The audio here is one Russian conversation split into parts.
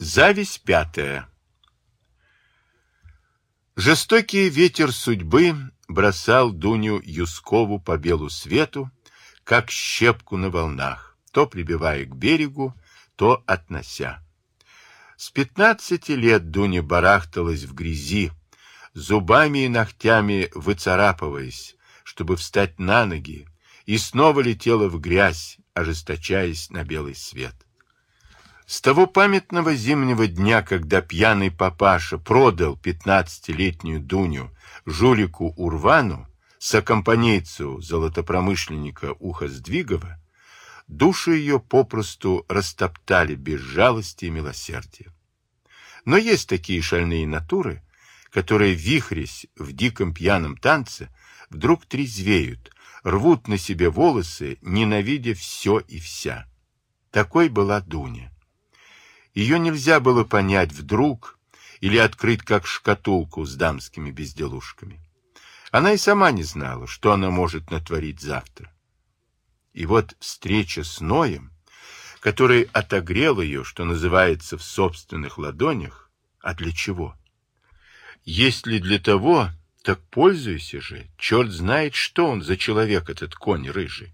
Зависть пятая. Жестокий ветер судьбы бросал Дуню Юскову по белу свету, как щепку на волнах, то прибивая к берегу, то относя. С пятнадцати лет Дуня барахталась в грязи, зубами и ногтями выцарапываясь, чтобы встать на ноги, и снова летела в грязь, ожесточаясь на белый свет. С того памятного зимнего дня, когда пьяный папаша продал пятнадцатилетнюю Дуню жулику Урвану, сокомпанейцу золотопромышленника Ухоздвигова, души ее попросту растоптали без жалости и милосердия. Но есть такие шальные натуры, которые, вихрясь в диком пьяном танце, вдруг трезвеют, рвут на себе волосы, ненавидя все и вся. Такой была Дуня. Ее нельзя было понять вдруг или открыть как шкатулку с дамскими безделушками. Она и сама не знала, что она может натворить завтра. И вот встреча с Ноем, который отогрел ее, что называется, в собственных ладонях, а для чего? Если для того, так пользуйся же, черт знает, что он за человек, этот конь рыжий.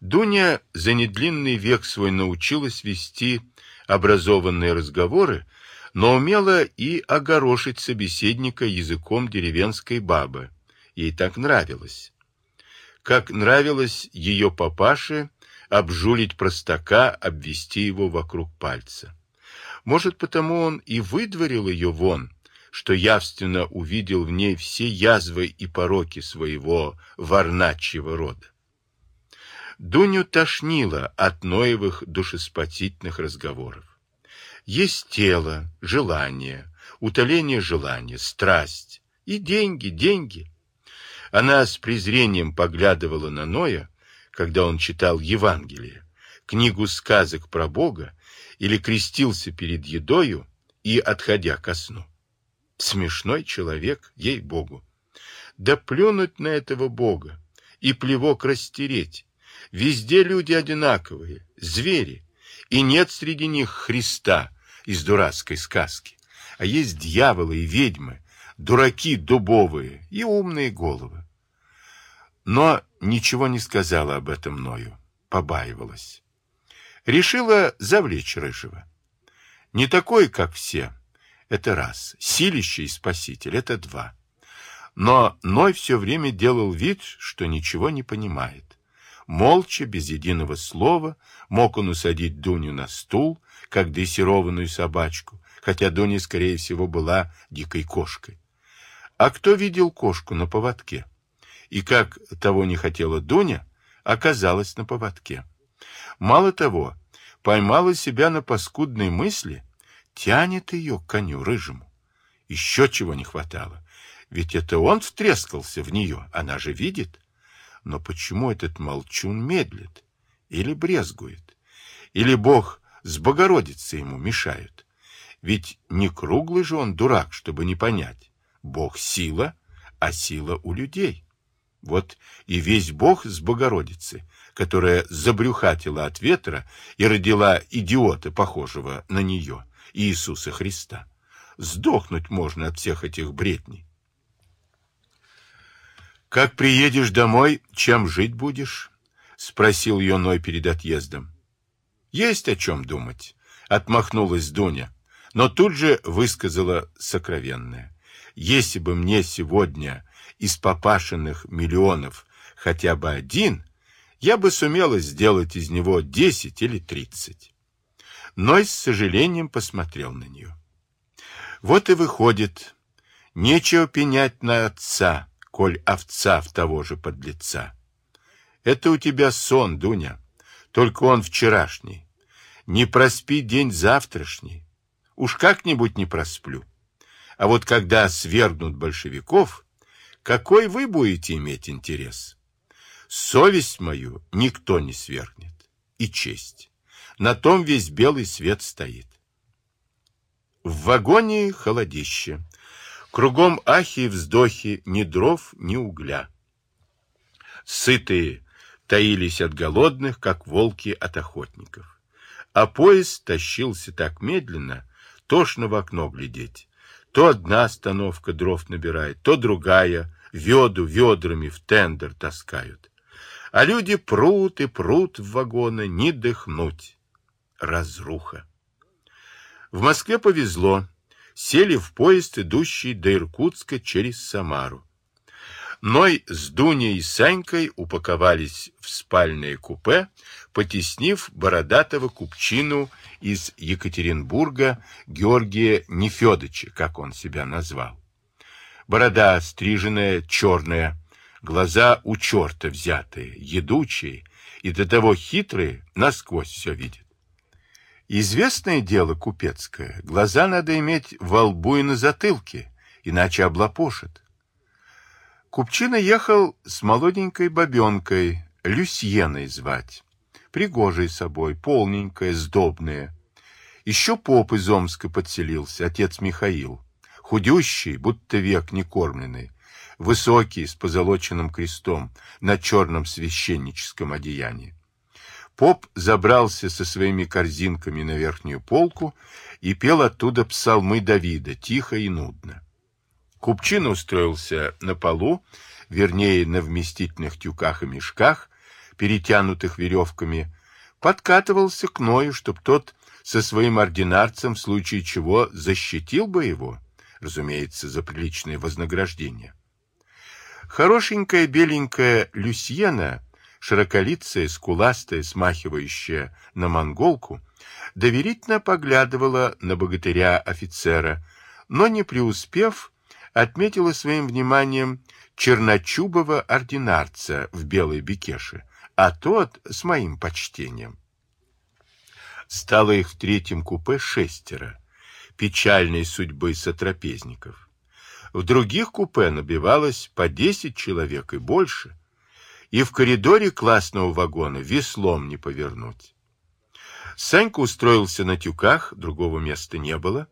Дуня за недлинный век свой научилась вести образованные разговоры, но умела и огорошить собеседника языком деревенской бабы. Ей так нравилось. Как нравилось ее папаше обжулить простака, обвести его вокруг пальца. Может, потому он и выдворил ее вон, что явственно увидел в ней все язвы и пороки своего варначьего рода. Дуню тошнило от Ноевых душеспасительных разговоров. Есть тело, желание, утоление желания, страсть и деньги, деньги. Она с презрением поглядывала на Ноя, когда он читал Евангелие, книгу сказок про Бога или крестился перед едою и отходя ко сну. Смешной человек, ей-богу. Да плюнуть на этого Бога и плевок растереть, Везде люди одинаковые, звери, и нет среди них Христа из дурацкой сказки. А есть дьяволы и ведьмы, дураки дубовые и умные головы. Но ничего не сказала об этом мною, побаивалась. Решила завлечь Рыжего. Не такой, как все, это раз, силище и спаситель, это два. Но Ной все время делал вид, что ничего не понимает. Молча, без единого слова, мог он усадить Дуню на стул, как дрессированную собачку, хотя Дуня, скорее всего, была дикой кошкой. А кто видел кошку на поводке? И как того не хотела Дуня, оказалась на поводке. Мало того, поймала себя на паскудной мысли, тянет ее к коню рыжему. Еще чего не хватало, ведь это он втрескался в нее, она же видит. Но почему этот молчун медлит? Или брезгует? Или Бог с Богородицей ему мешают? Ведь не круглый же он дурак, чтобы не понять. Бог — сила, а сила у людей. Вот и весь Бог с Богородицы, которая забрюхатила от ветра и родила идиота, похожего на нее, Иисуса Христа. Сдохнуть можно от всех этих бредней. «Как приедешь домой, чем жить будешь?» — спросил ее Ной перед отъездом. «Есть о чем думать», — отмахнулась Дуня, но тут же высказала сокровенное. «Если бы мне сегодня из попашенных миллионов хотя бы один, я бы сумела сделать из него десять или тридцать». Ной с сожалением посмотрел на нее. «Вот и выходит, нечего пенять на отца» коль овца в того же подлеца. Это у тебя сон, Дуня, только он вчерашний. Не проспи день завтрашний. Уж как-нибудь не просплю. А вот когда свергнут большевиков, какой вы будете иметь интерес? Совесть мою никто не свергнет. И честь. На том весь белый свет стоит. В вагоне холодище. Кругом ахи и вздохи, ни дров, ни угля. Сытые таились от голодных, как волки от охотников. а поезд тащился так медленно, тошно в окно глядеть. То одна остановка дров набирает, то другая, веду ведрами в тендер таскают. А люди прут и прут в вагоны, не дыхнуть. Разруха. В Москве повезло. Сели в поезд, идущий до Иркутска через Самару. Ной с Дуней и Санькой упаковались в спальное купе, потеснив бородатого купчину из Екатеринбурга Георгия Нефедыча, как он себя назвал. Борода стриженная, черная, глаза у черта взятые, едучие и до того хитрые, насквозь все видит. Известное дело купецкое, глаза надо иметь во лбу и на затылке, иначе облапошит. Купчина ехал с молоденькой бабенкой, Люсьеной звать. Пригожей собой, полненькая, сдобная. Еще поп из Омска подселился, отец Михаил. Худющий, будто век некормленный. Высокий, с позолоченным крестом, на черном священническом одеянии. Поп забрался со своими корзинками на верхнюю полку и пел оттуда псалмы Давида, тихо и нудно. Купчин устроился на полу, вернее, на вместительных тюках и мешках, перетянутых веревками, подкатывался к Ною, чтоб тот со своим ординарцем в случае чего защитил бы его, разумеется, за приличное вознаграждение. Хорошенькая беленькая Люсьена, широколицая, скуластая, смахивающая на монголку, доверительно поглядывала на богатыря-офицера, но, не преуспев, отметила своим вниманием черночубого ординарца в белой бекеше, а тот с моим почтением. Стало их в третьем купе шестеро, печальной судьбы сотрапезников. В других купе набивалось по десять человек и больше, и в коридоре классного вагона веслом не повернуть. Санька устроился на тюках, другого места не было,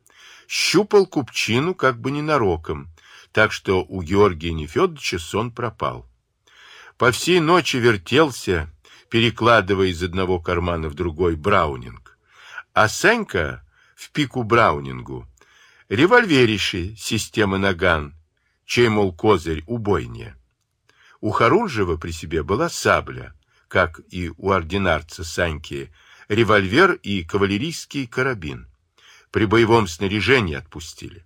щупал купчину как бы ненароком, так что у Георгия Нефедовича сон пропал. По всей ночи вертелся, перекладывая из одного кармана в другой браунинг. А Санька в пику браунингу револьвериши системы Наган, чей, мол, козырь убойнее. У Харунжева при себе была сабля, как и у ординарца Саньки, револьвер и кавалерийский карабин. При боевом снаряжении отпустили.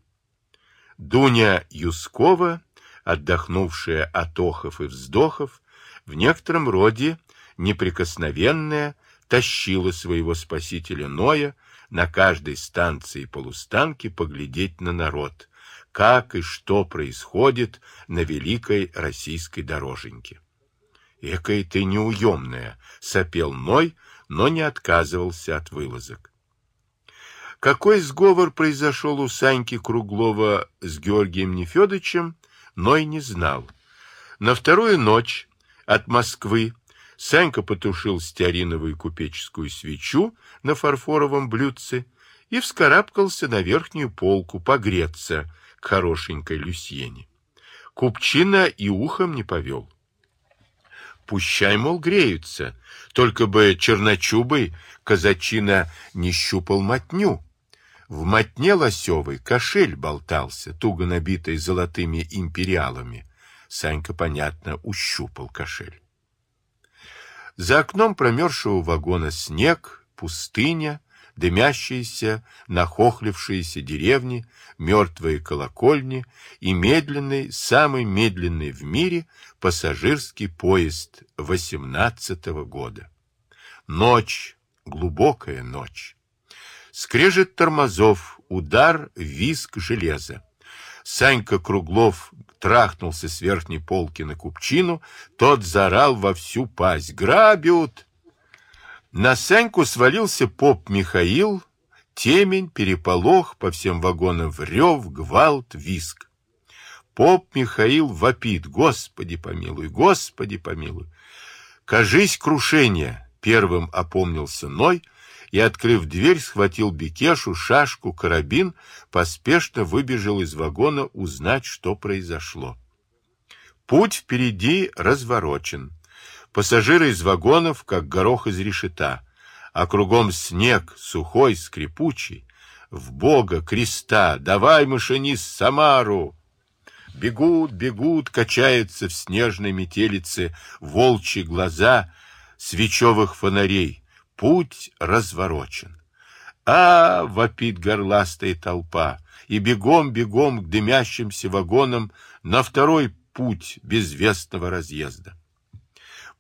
Дуня Юскова, отдохнувшая от охов и вздохов, в некотором роде неприкосновенная, тащила своего спасителя Ноя на каждой станции полустанки поглядеть на народ, как и что происходит на великой российской дороженьке. «Экая ты неуемная!» — сопел Ной, но не отказывался от вылазок. Какой сговор произошел у Саньки Круглова с Георгием Нефедовичем, Ной не знал. На вторую ночь от Москвы Санька потушил стеариновую купеческую свечу на фарфоровом блюдце и вскарабкался на верхнюю полку погреться к хорошенькой Люсьене. Купчина и ухом не повел. Пущай, мол, греются, только бы черночубый казачина не щупал мотню. В мотне лосевой кошель болтался, туго набитый золотыми империалами. Санька, понятно, ущупал кошель. За окном промерзшего вагона снег, пустыня, дымящиеся, нахохлившиеся деревни, мертвые колокольни и медленный, самый медленный в мире пассажирский поезд восемнадцатого года. Ночь, глубокая ночь. Скрежет тормозов, удар, виск железа. Санька Круглов трахнулся с верхней полки на купчину, тот заорал во всю пасть. «Грабят!» На Саньку свалился поп Михаил, темень, переполох, по всем вагонам врев, гвалт, виск. Поп Михаил вопит, «Господи помилуй, Господи помилуй!» «Кажись, крушение!» — первым опомнился Ной — и, открыв дверь, схватил Бекешу, шашку, карабин, поспешно выбежал из вагона узнать, что произошло. Путь впереди разворочен. Пассажиры из вагонов, как горох из решета, а кругом снег, сухой, скрипучий. В Бога, креста, давай, машинист, Самару! Бегут, бегут, качаются в снежной метелице волчьи глаза свечевых фонарей. Путь разворочен. А, вопит горластая толпа, и бегом-бегом к дымящимся вагонам на второй путь безвестного разъезда.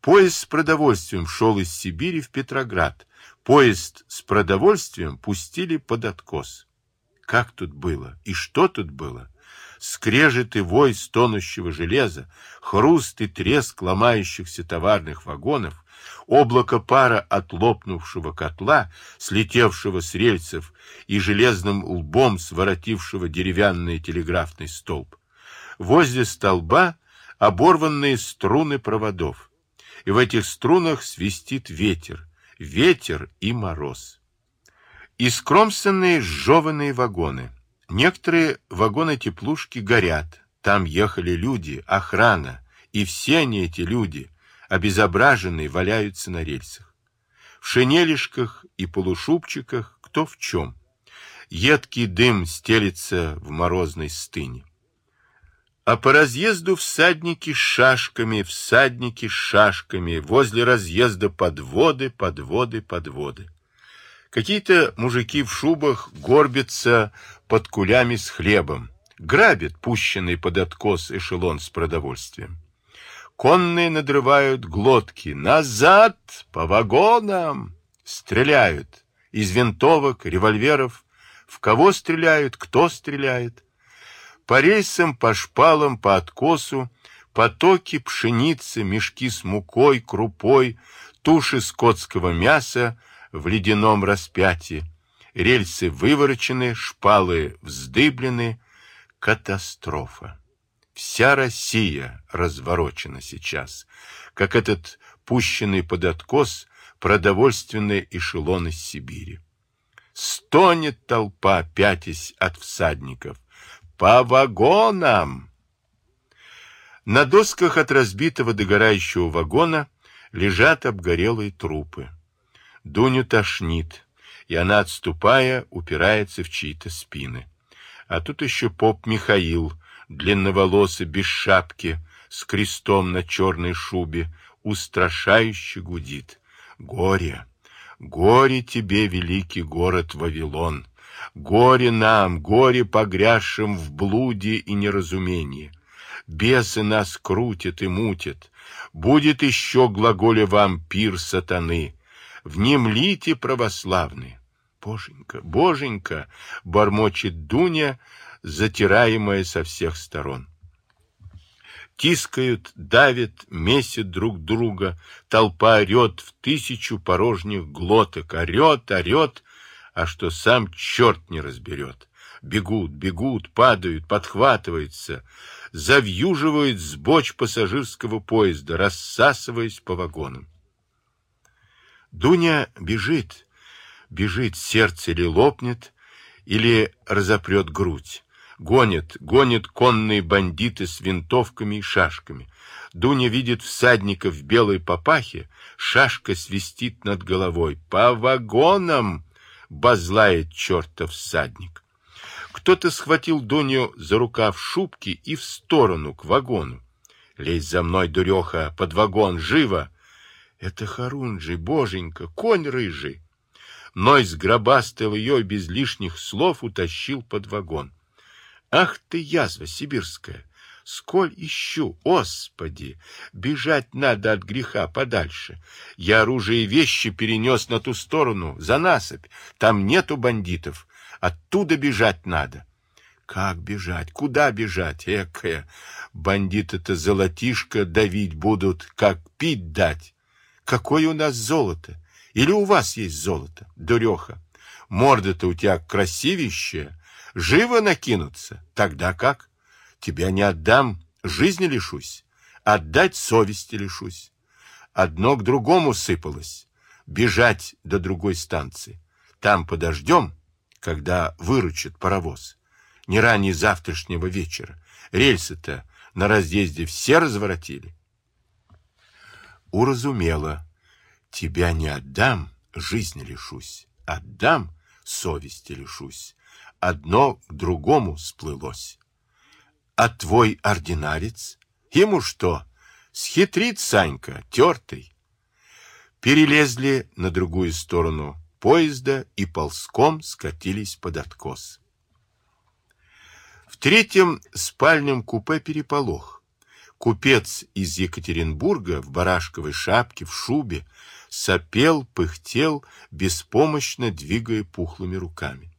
Поезд с продовольствием шел из Сибири в Петроград. Поезд с продовольствием пустили под откос. Как тут было? И что тут было? скрежет и вой стонущего железа, хруст и треск ломающихся товарных вагонов, облако пара от лопнувшего котла, слетевшего с рельсов и железным лбом своротившего деревянный телеграфный столб. Возле столба оборванные струны проводов, и в этих струнах свистит ветер, ветер и мороз. Искромсанные сжеванные вагоны — Некоторые вагоны-теплушки горят. Там ехали люди, охрана, и все они, эти люди, обезображенные, валяются на рельсах. В шинелишках и полушубчиках кто в чем. Едкий дым стелится в морозной стыне. А по разъезду всадники с шашками, всадники с шашками, возле разъезда подводы, подводы, подводы. Какие-то мужики в шубах горбятся под кулями с хлебом, грабят пущенный под откос эшелон с продовольствием. Конные надрывают глотки. Назад! По вагонам! Стреляют. Из винтовок, револьверов. В кого стреляют, кто стреляет. По рейсам, по шпалам, по откосу, потоки пшеницы, мешки с мукой, крупой, туши скотского мяса, в ледяном распятии. Рельсы выворочены, шпалы вздыблены. Катастрофа. Вся Россия разворочена сейчас, как этот пущенный под откос продовольственный эшелон из Сибири. Стонет толпа, пятясь от всадников. По вагонам! На досках от разбитого догорающего вагона лежат обгорелые трупы. Дуню тошнит, и она, отступая, упирается в чьи-то спины. А тут еще поп Михаил, длинноволосый, без шапки, с крестом на черной шубе, устрашающе гудит. Горе! Горе тебе, великий город Вавилон! Горе нам, горе погрязшим в блуде и неразумении! Бесы нас крутят и мутят. Будет еще, глаголе вам, пир сатаны, внемлите православные. Боженька, боженька, бормочет Дуня, затираемая со всех сторон. Тискают, давят, месят друг друга, толпа орет в тысячу порожних глоток, орет, орет, а что сам черт не разберет. Бегут, бегут, падают, подхватываются, завьюживают с боч пассажирского поезда, рассасываясь по вагонам. Дуня бежит, бежит, сердце или лопнет, или разопрет грудь. Гонят, гонят конные бандиты с винтовками и шашками. Дуня видит всадника в белой папахе, шашка свистит над головой. «По вагонам!» — базлает чертов всадник. Кто-то схватил Дуню за рукав шубки и в сторону, к вагону. «Лезь за мной, дуреха, под вагон, живо!» Это Харунжий, боженька, конь рыжий. Ной сгробастал ее и без лишних слов утащил под вагон. Ах ты, язва сибирская! Сколь ищу, Господи! Бежать надо от греха подальше. Я оружие и вещи перенес на ту сторону, за насыпь. Там нету бандитов. Оттуда бежать надо. Как бежать? Куда бежать? Экая! Бандиты-то золотишко давить будут, как пить дать. Какое у нас золото? Или у вас есть золото, дуреха? Морда-то у тебя красивищая. Живо накинуться. Тогда как? Тебя не отдам, жизни лишусь. Отдать совести лишусь. Одно к другому сыпалось. Бежать до другой станции. Там подождем, когда выручит паровоз. Не ранее завтрашнего вечера. Рельсы-то на разъезде все разворотили уразумела. Тебя не отдам, жизни лишусь, отдам, совести лишусь. Одно к другому сплылось. А твой ординарец? Ему что? Схитрит Санька, тертый. Перелезли на другую сторону поезда и ползком скатились под откос. В третьем спальном купе переполох. Купец из Екатеринбурга в барашковой шапке, в шубе, сопел, пыхтел, беспомощно двигая пухлыми руками.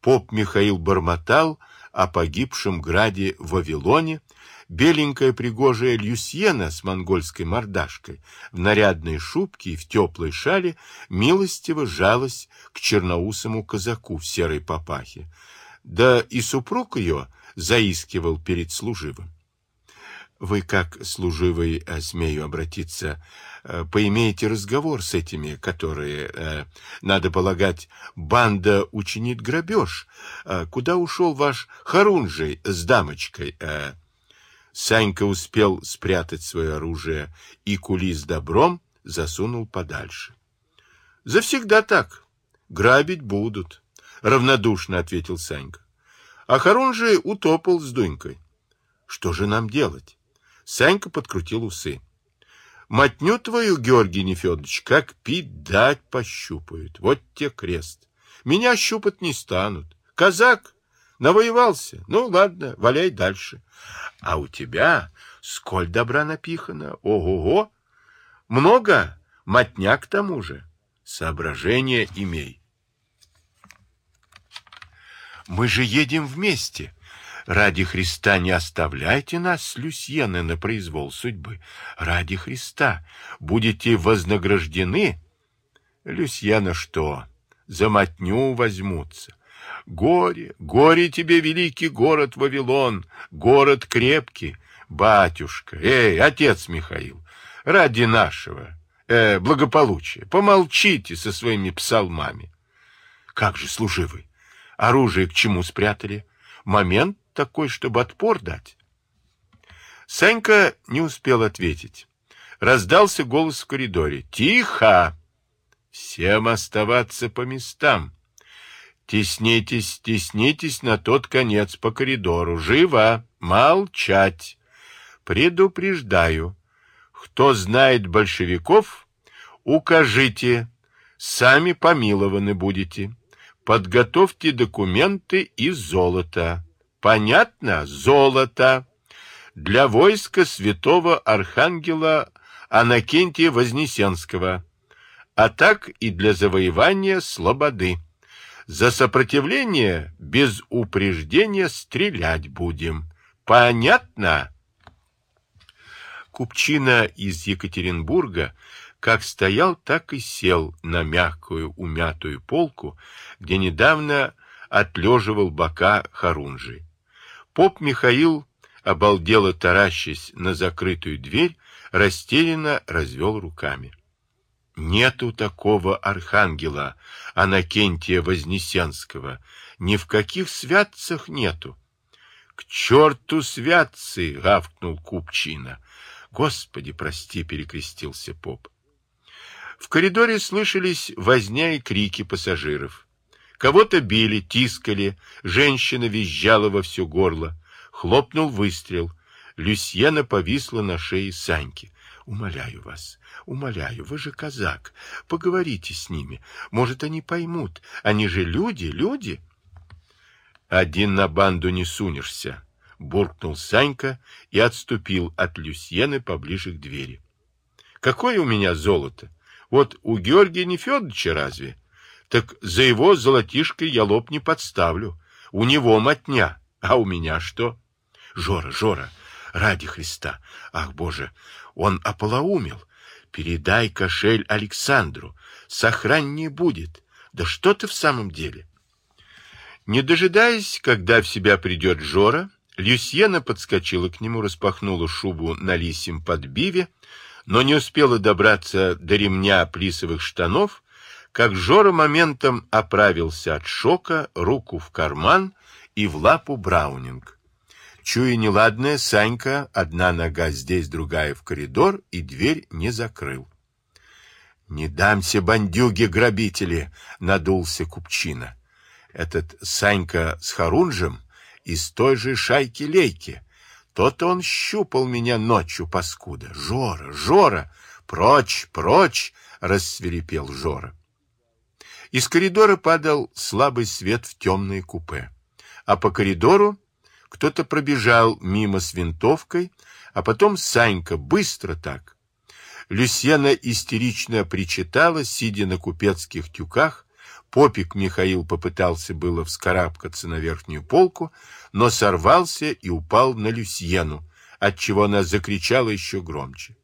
Поп Михаил бормотал о погибшем граде Вавилоне, беленькая пригожая Люсьена с монгольской мордашкой в нарядной шубке и в теплой шале милостиво жалась к черноусому казаку в серой папахе, да и супруг ее заискивал перед служивым. Вы, как служивый, э, смею обратиться, э, поимеете разговор с этими, которые, э, надо полагать, банда учинит грабеж. Куда ушел ваш Харунжий с дамочкой? Санька успел спрятать свое оружие и кули с добром засунул подальше. Завсегда так. Грабить будут равнодушно ответил Санька. А Харунжий утопал с Дунькой. Что же нам делать? Санька подкрутил усы. Матню твою, Георгий Нефедович, как пить дать пощупают. Вот те крест. Меня щупать не станут. Казак навоевался. Ну, ладно, валяй дальше. А у тебя сколь добра напихано. Ого-го! Много? Матня к тому же. Соображение имей. Мы же едем вместе. Ради Христа не оставляйте нас с Люсьены на произвол судьбы. Ради Христа будете вознаграждены. Люсьена что? За мотню возьмутся. Горе, горе тебе, великий город Вавилон, город крепкий. Батюшка, эй, отец Михаил, ради нашего э, благополучия, помолчите со своими псалмами. Как же, служивый, Оружие к чему спрятали? Момент такой, чтобы отпор дать. Санька не успел ответить. Раздался голос в коридоре. «Тихо! Всем оставаться по местам. Теснитесь, теснитесь на тот конец по коридору. Живо! Молчать! Предупреждаю. Кто знает большевиков, укажите, сами помилованы будете». Подготовьте документы из золота. Понятно? Золото. Для войска святого архангела Анакентия Вознесенского, а так и для завоевания слободы. За сопротивление без упреждения стрелять будем. Понятно? Купчина из Екатеринбурга как стоял, так и сел на мягкую умятую полку, где недавно отлеживал бока Харунжи. Поп Михаил, обалдело таращась на закрытую дверь, растерянно развел руками. Нету такого архангела Анакентия Вознесенского, ни в каких святцах нету. К черту святцы! — гавкнул Купчина. Господи, прости, — перекрестился поп. В коридоре слышались возня и крики пассажиров. Кого-то били, тискали, женщина визжала во все горло. Хлопнул выстрел. Люсьена повисла на шее Саньки. «Умоляю вас, умоляю, вы же казак. Поговорите с ними. Может, они поймут. Они же люди, люди». «Один на банду не сунешься», — буркнул Санька и отступил от Люсьены поближе к двери. «Какое у меня золото? Вот у Георгия Нефедовича разве? Так за его золотишко я лоб не подставлю. У него мотня, а у меня что? Жора, Жора, ради Христа. Ах, Боже, он ополоумел. Передай кошель Александру. Сохрань будет. Да что ты в самом деле? Не дожидаясь, когда в себя придет Жора, Люсьена подскочила к нему, распахнула шубу на лисьем подбиве, но не успела добраться до ремня плисовых штанов, как Жора моментом оправился от шока, руку в карман и в лапу Браунинг. Чуя неладное, Санька, одна нога здесь, другая в коридор, и дверь не закрыл. Не дамся бандюги-грабители, надулся купчина. Этот Санька с Харунжем из той же шайки-лейки. Тот он щупал меня ночью, паскуда. Жора, Жора, прочь, прочь, рассверепел Жора. Из коридора падал слабый свет в темное купе. А по коридору кто-то пробежал мимо с винтовкой, а потом Санька быстро так, Люсьена истерично причитала, сидя на купецких тюках. Попик Михаил попытался было вскарабкаться на верхнюю полку, но сорвался и упал на Люсьену, отчего она закричала еще громче.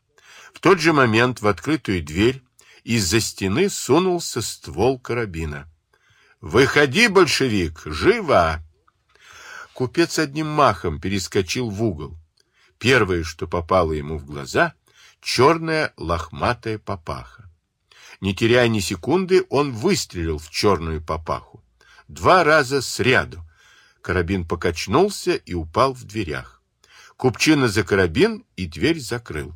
В тот же момент в открытую дверь из-за стены сунулся ствол карабина. «Выходи, большевик! Живо!» Купец одним махом перескочил в угол. Первое, что попало ему в глаза, черная лохматая папаха. Не теряя ни секунды, он выстрелил в черную папаху. Два раза сряду. Карабин покачнулся и упал в дверях. Купчина за карабин и дверь закрыл.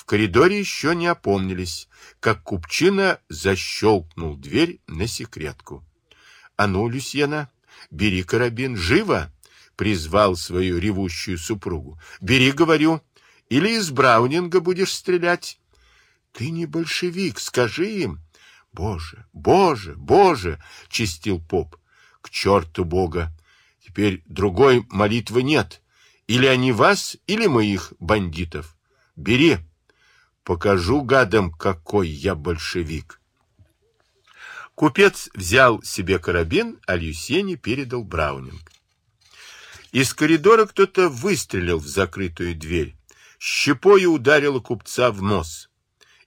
В коридоре еще не опомнились, как Купчина защелкнул дверь на секретку. — А ну, Люсьена, бери карабин, живо! — призвал свою ревущую супругу. — Бери, говорю, или из Браунинга будешь стрелять? Ты не большевик, скажи им. Боже, Боже, Боже, чистил поп. К черту Бога. Теперь другой молитвы нет. Или они вас, или мы их, бандитов. Бери. Покажу гадам, какой я большевик. Купец взял себе карабин, а Люсьене передал Браунинг. Из коридора кто-то выстрелил в закрытую дверь щепою ударила купца в нос,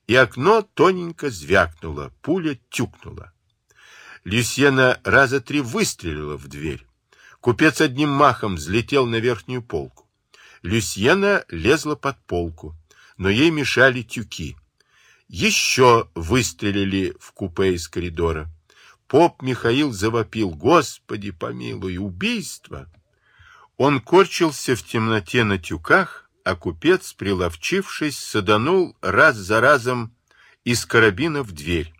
и окно тоненько звякнуло, пуля тюкнула. Люсьена раза три выстрелила в дверь. Купец одним махом взлетел на верхнюю полку. Люсьена лезла под полку, но ей мешали тюки. Еще выстрелили в купе из коридора. Поп Михаил завопил, «Господи, помилуй, убийство!» Он корчился в темноте на тюках, а купец, приловчившись, саданул раз за разом из карабина в дверь.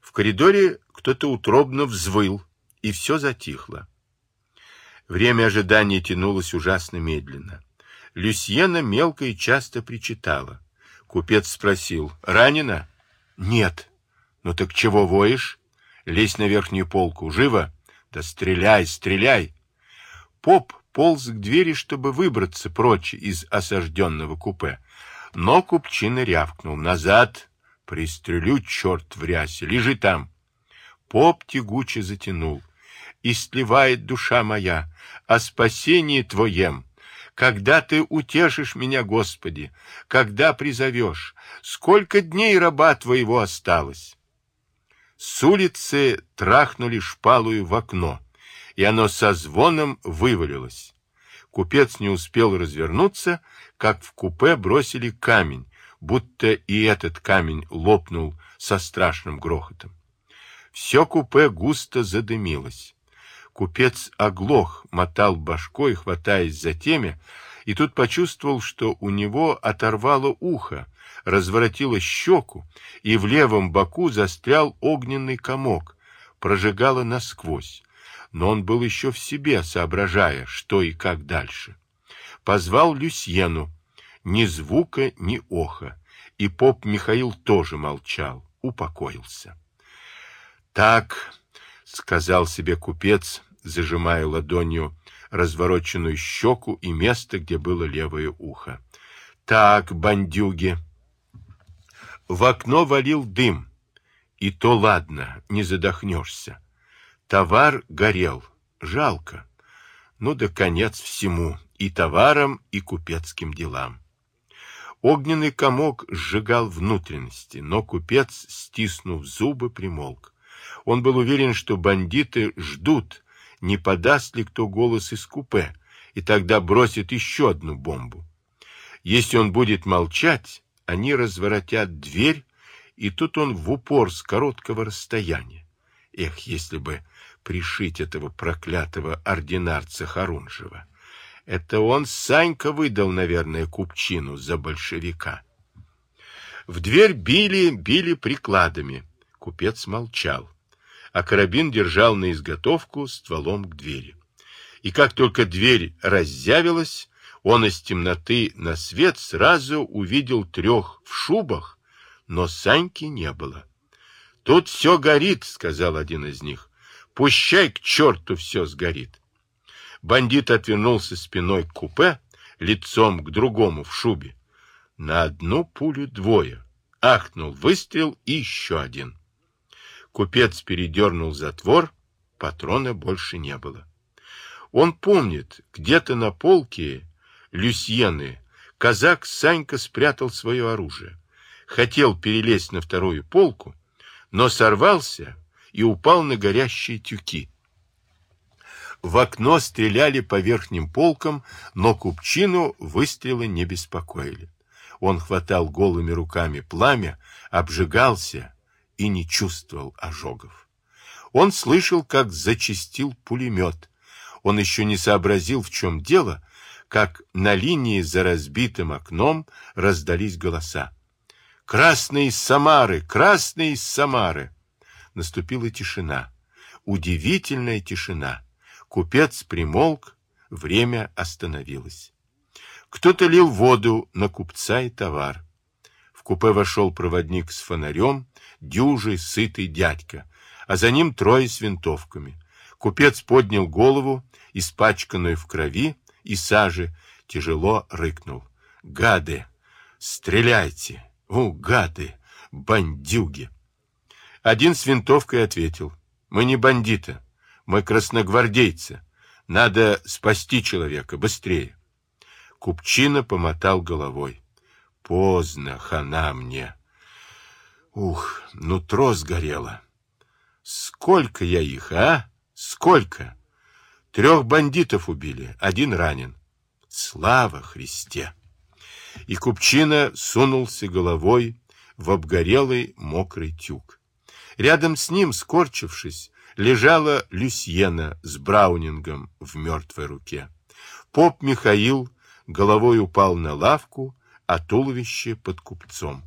В коридоре кто-то утробно взвыл, и все затихло. Время ожидания тянулось ужасно медленно. Люсьена мелко и часто причитала. Купец спросил, «Ранена?» «Нет». «Ну так чего воешь? Лезь на верхнюю полку. Живо?» «Да стреляй, стреляй!» Поп полз к двери, чтобы выбраться прочь из осажденного купе. Но купчина рявкнул. «Назад! Пристрелю, черт в рясе! Лежи там!» Поп тягуче затянул. «И сливает душа моя о спасении Твоем!» Когда ты утешишь меня, Господи? Когда призовешь? Сколько дней раба твоего осталось? С улицы трахнули шпалую в окно и оно со звоном вывалилось. Купец не успел развернуться, как в купе бросили камень, будто и этот камень лопнул со страшным грохотом. Все купе густо задымилось. Купец оглох, мотал башкой, хватаясь за темя, и тут почувствовал, что у него оторвало ухо, разворотило щеку, и в левом боку застрял огненный комок, прожигало насквозь но он был еще в себе, соображая, что и как дальше. Позвал Люсьену. Ни звука, ни оха. И поп Михаил тоже молчал, упокоился. «Так», — сказал себе купец, зажимая ладонью развороченную щеку и место, где было левое ухо. «Так, бандюги!» В окно валил дым. И то ладно, не задохнешься. Товар горел. Жалко. Ну да конец всему. И товарам, и купецким делам. Огненный комок сжигал внутренности, но купец, стиснув зубы, примолк. Он был уверен, что бандиты ждут, не подаст ли кто голос из купе, и тогда бросит еще одну бомбу. Если он будет молчать, они разворотят дверь, и тут он в упор с короткого расстояния. Эх, если бы пришить этого проклятого ординарца Харунжева. Это он Санька выдал, наверное, купчину за большевика. В дверь били, били прикладами. Купец молчал, а карабин держал на изготовку стволом к двери. И как только дверь разъявилась, он из темноты на свет сразу увидел трех в шубах, но Саньки не было. «Тут все горит», — сказал один из них. «Пущай к черту все сгорит». Бандит отвернулся спиной к купе, лицом к другому в шубе. На одну пулю двое. Ахнул выстрел и еще один. Купец передернул затвор, патрона больше не было. Он помнит, где-то на полке Люсьены казак Санька спрятал свое оружие. Хотел перелезть на вторую полку, но сорвался и упал на горящие тюки. В окно стреляли по верхним полкам, но Купчину выстрелы не беспокоили. Он хватал голыми руками пламя, обжигался и не чувствовал ожогов. Он слышал, как зачистил пулемет. Он еще не сообразил, в чем дело, как на линии за разбитым окном раздались голоса. «Красные Самары! Красные Самары!» Наступила тишина. Удивительная тишина. Купец примолк, время остановилось. Кто-то лил воду на купца и товар. Купе вошел проводник с фонарем, дюжий, сытый дядька, а за ним трое с винтовками. Купец поднял голову, испачканную в крови и саже, тяжело рыкнул. «Гады! Стреляйте! У, гады! Бандюги!» Один с винтовкой ответил. «Мы не бандиты, мы красногвардейцы. Надо спасти человека быстрее». Купчина помотал головой. «Поздно, хана мне!» Ух, нутро сгорело. Сколько я их, а? Сколько? Трех бандитов убили, один ранен. Слава Христе! И Купчина сунулся головой в обгорелый мокрый тюк. Рядом с ним, скорчившись, лежала Люсьена с браунингом в мертвой руке. Поп Михаил головой упал на лавку, а туловище под купцом.